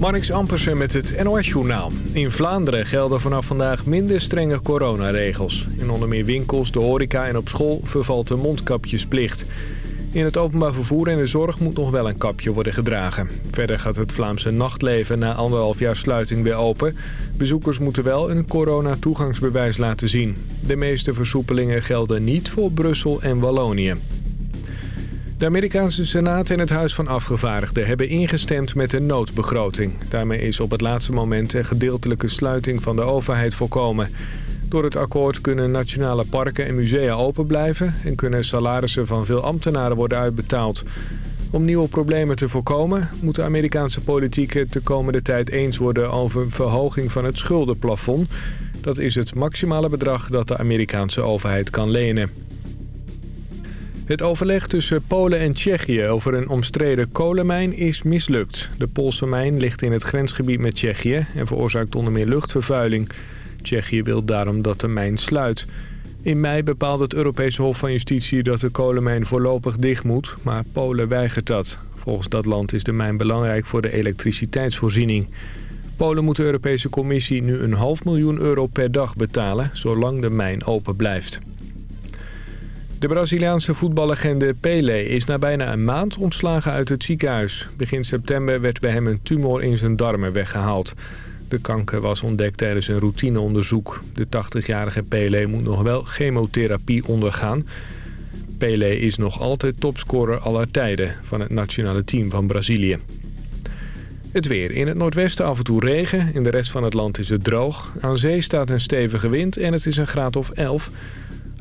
Marnix Ampersen met het NOS-journaal. In Vlaanderen gelden vanaf vandaag minder strenge coronaregels. In onder meer winkels, de horeca en op school vervalt de mondkapjesplicht. In het openbaar vervoer en de zorg moet nog wel een kapje worden gedragen. Verder gaat het Vlaamse nachtleven na anderhalf jaar sluiting weer open. Bezoekers moeten wel een corona-toegangsbewijs laten zien. De meeste versoepelingen gelden niet voor Brussel en Wallonië. De Amerikaanse Senaat en het Huis van Afgevaardigden hebben ingestemd met een noodbegroting. Daarmee is op het laatste moment een gedeeltelijke sluiting van de overheid voorkomen. Door het akkoord kunnen nationale parken en musea open blijven... en kunnen salarissen van veel ambtenaren worden uitbetaald. Om nieuwe problemen te voorkomen moet de Amerikaanse politiek het de komende tijd eens worden over verhoging van het schuldenplafond. Dat is het maximale bedrag dat de Amerikaanse overheid kan lenen. Het overleg tussen Polen en Tsjechië over een omstreden kolenmijn is mislukt. De Poolse mijn ligt in het grensgebied met Tsjechië en veroorzaakt onder meer luchtvervuiling. Tsjechië wil daarom dat de mijn sluit. In mei bepaalde het Europese Hof van Justitie dat de kolenmijn voorlopig dicht moet, maar Polen weigert dat. Volgens dat land is de mijn belangrijk voor de elektriciteitsvoorziening. Polen moet de Europese Commissie nu een half miljoen euro per dag betalen, zolang de mijn open blijft. De Braziliaanse voetballegende Pelé is na bijna een maand ontslagen uit het ziekenhuis. Begin september werd bij hem een tumor in zijn darmen weggehaald. De kanker was ontdekt tijdens een routineonderzoek. De 80-jarige Pelé moet nog wel chemotherapie ondergaan. Pelé is nog altijd topscorer aller tijden van het nationale team van Brazilië. Het weer. In het noordwesten af en toe regen. In de rest van het land is het droog. Aan zee staat een stevige wind en het is een graad of 11.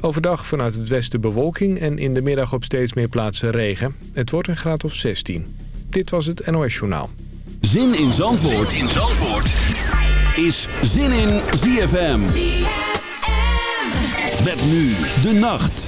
Overdag vanuit het westen bewolking en in de middag op steeds meer plaatsen regen. Het wordt een graad of 16. Dit was het NOS Journaal. Zin in Zandvoort, zin in Zandvoort. is Zin in ZFM. ZFM. Met nu de nacht.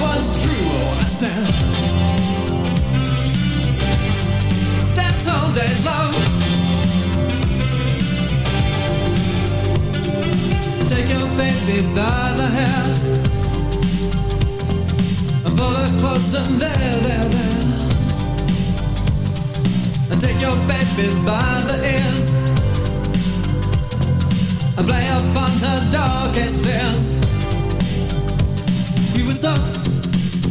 was true. I said, that's all days love. Take your baby by the hair and pull her close and there, there, there. And take your baby by the ears and play upon her darkest fears was up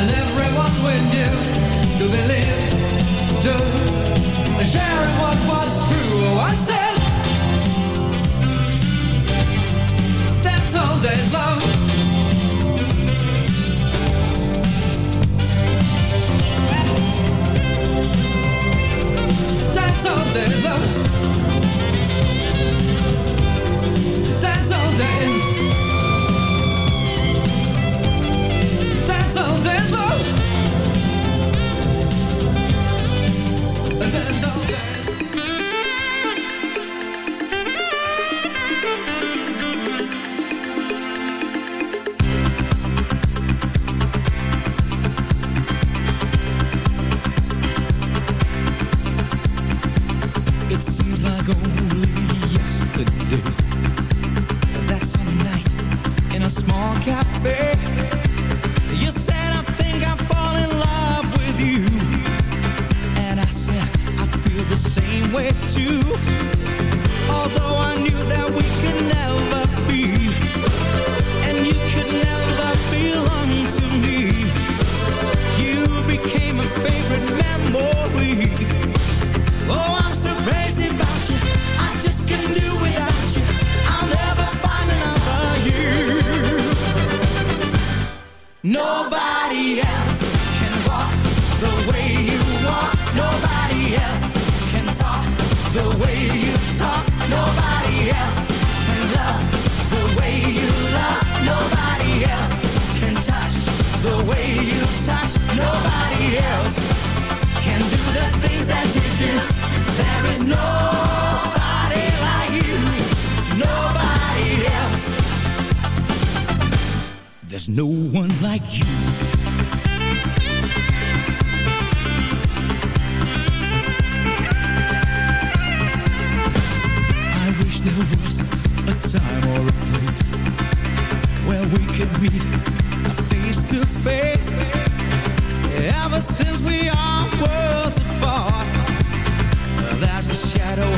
and everyone we knew to believe, to sharing what was true. Oh, I said, that's all day's love. That's all day's love.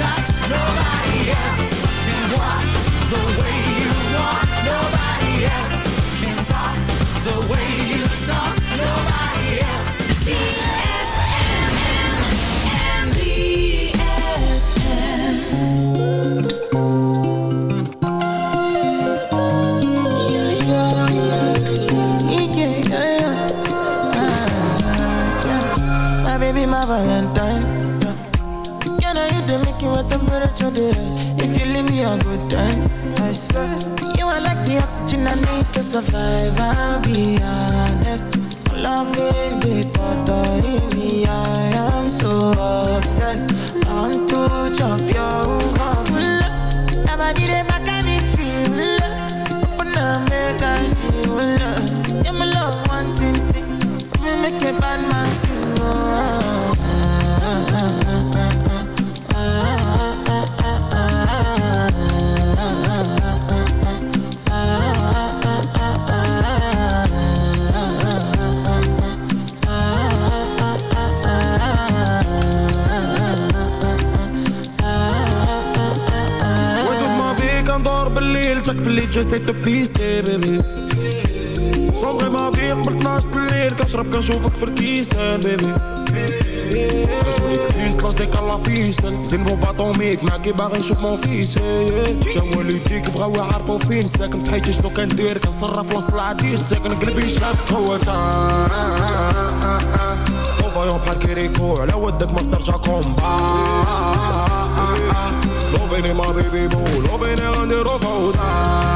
touch nobody else and the way do If you leave me a good time I swear You are like the oxygen I need to survive. I'll be honest. Loving with authority. Me I am so obsessed. I want to chop your heart. Nobody they back and it's real Open up make us You're my love one thing, Me make a bad man sing oh, ah, ah, ah. قلتلك بلي جسيت بيستي بيبي صوغي ما في قبل 12 الليل كنشرب كنشوفك في الكيسان بيبي خرجوني كريس لاش ديك الله فيسن زين بو باطوميك معاكي باغي نشوف مون فيس جا والديك بغاو يعرفو فين ساكن بحياتي شنو كندير كنصرف وسط العديس ساكن قلبي شاف هو تا فايون بحال كيريكو على ودك ما ترجع كومبا Lo venimos a vivir, lo de a rosa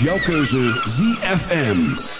jouw keuze ZFM.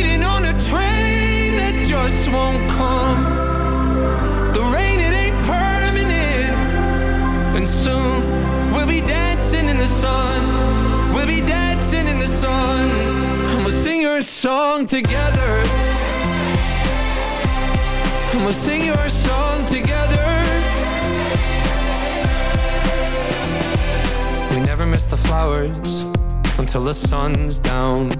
waiting on a train that just won't come. The rain, it ain't permanent, and soon we'll be dancing in the sun. We'll be dancing in the sun, and we'll sing your song together. And we'll sing your song together. We never miss the flowers until the sun's down.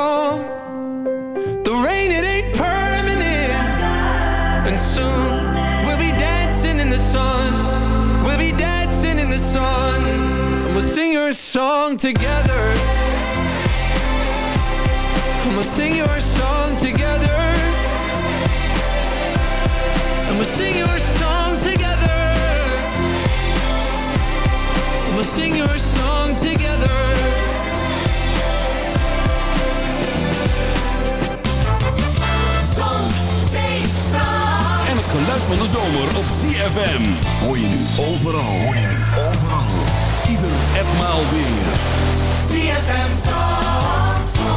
We'll sing your song together. And we'll sing your song together. And we'll sing your song together. And we'll sing your song together. En het geluid van de zomer op ZFM. Hoor je nu overal, hoor je nu overal. En weer. ZFM Zandvoort.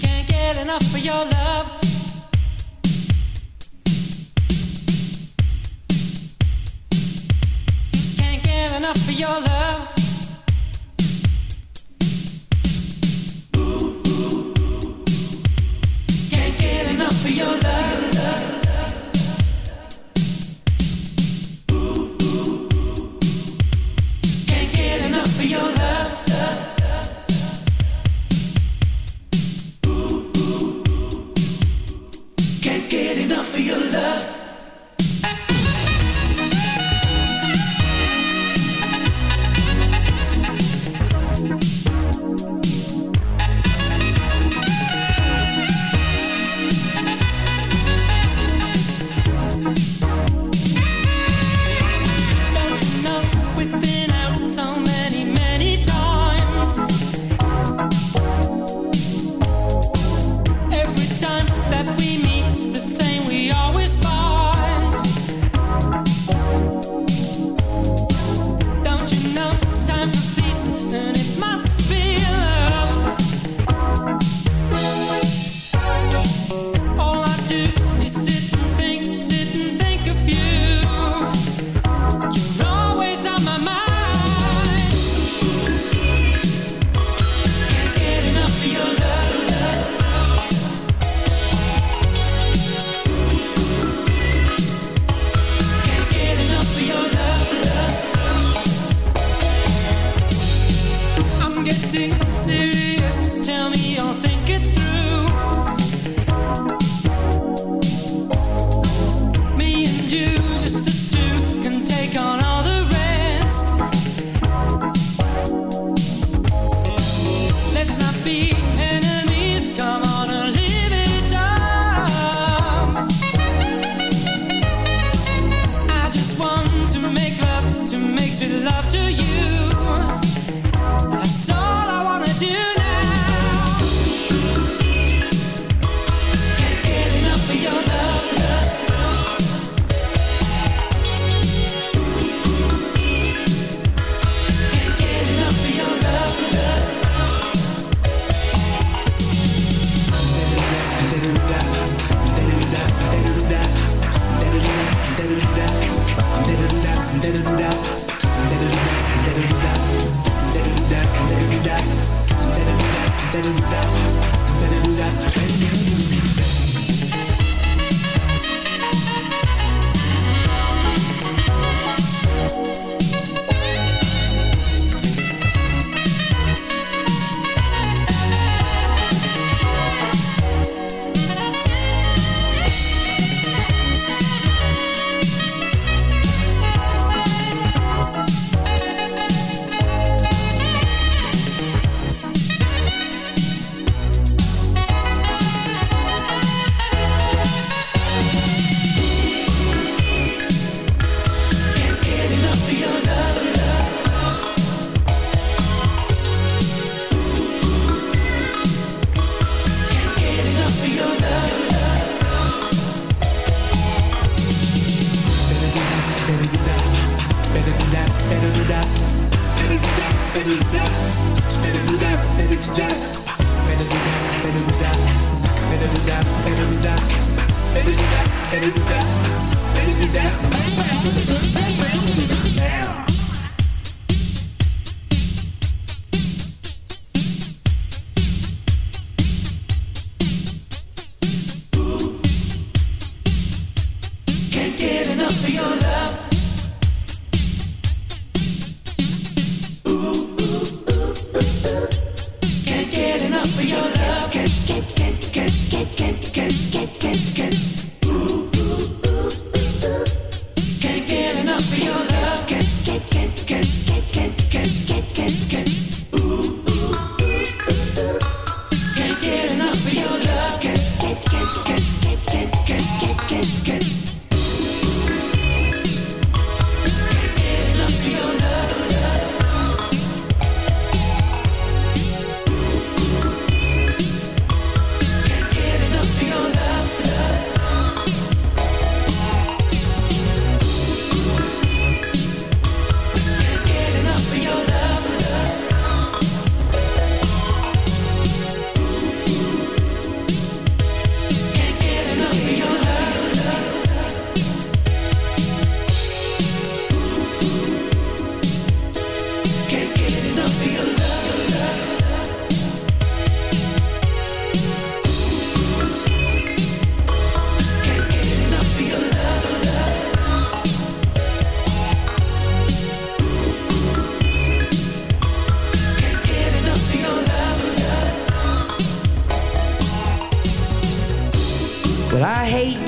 Can't get enough of your love.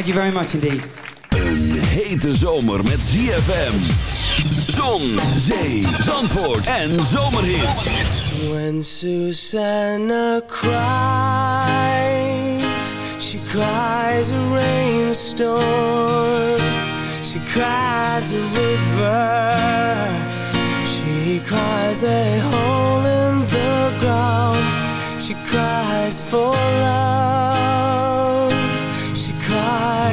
Thank you very much indeed. Een hete zomer met ZFM. Zon, zee, zandvoort en zomerhits. When Susanna cries, she cries a rainstorm. She cries a river. She cries a hole in the ground. She cries for love.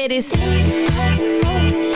it, keeping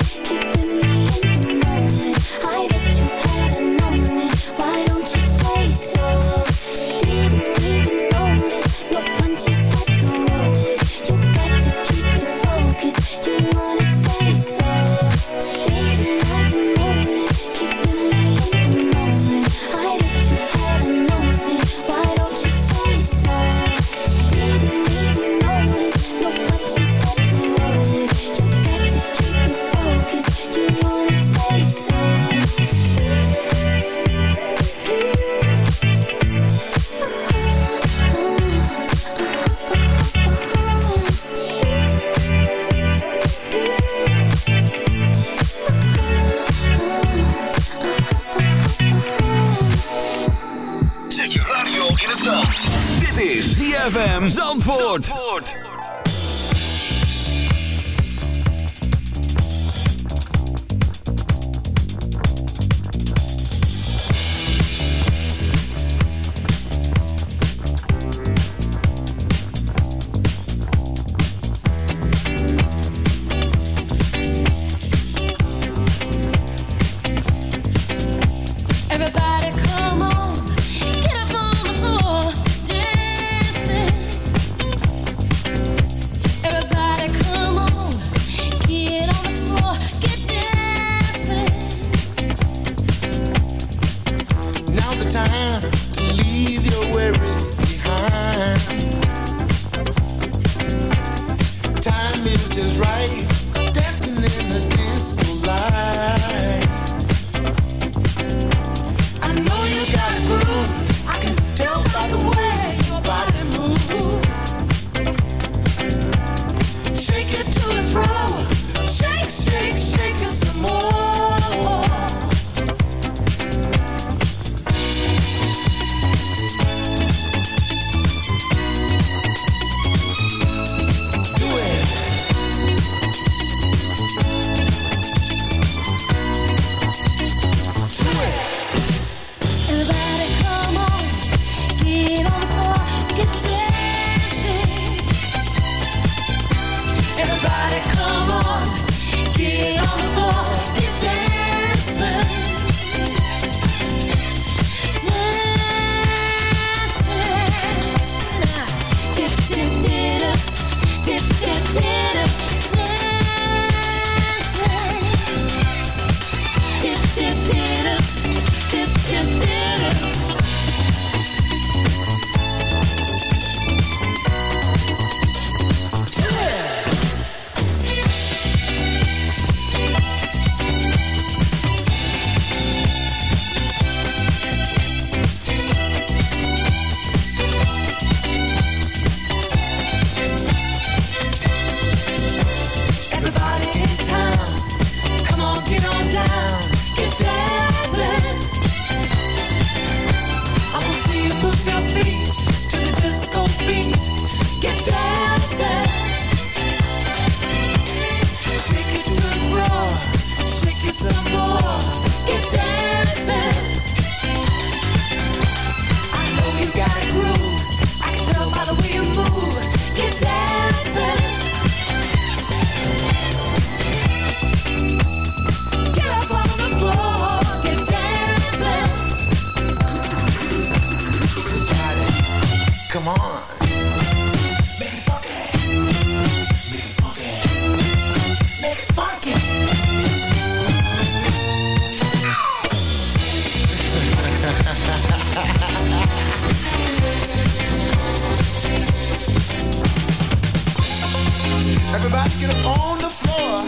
Everybody get up on the floor.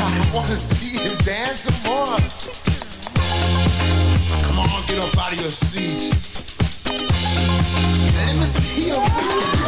I wanna see you dance some more. Come on, get up out of your seat. Let me see you.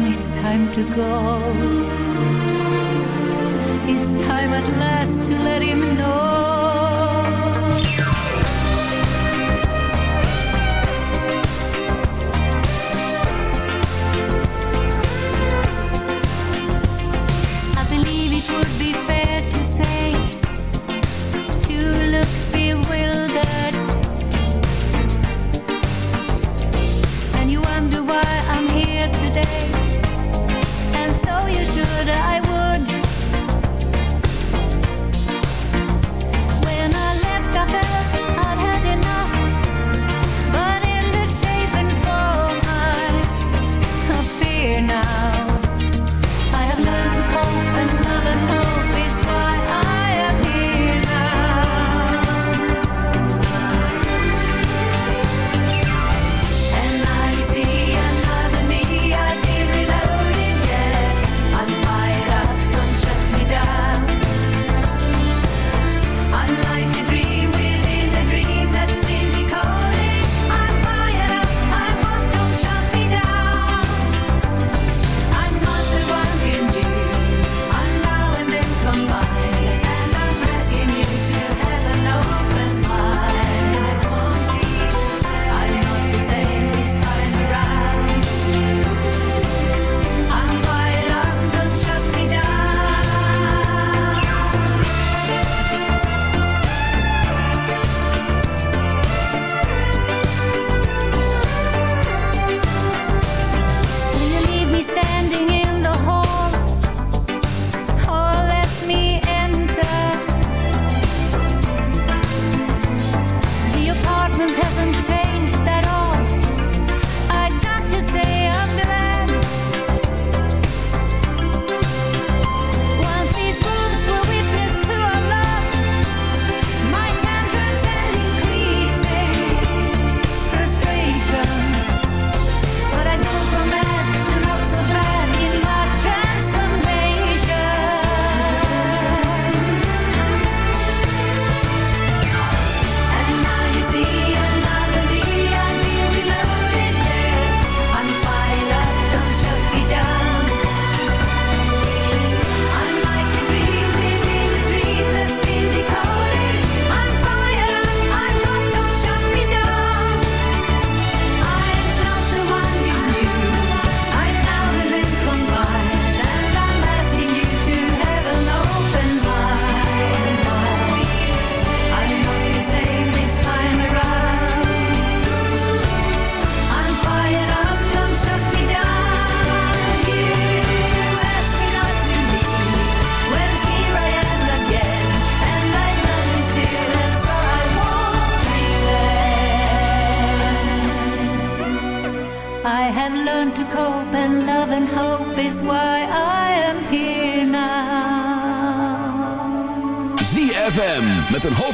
it's time to go. It's time at last to let him know.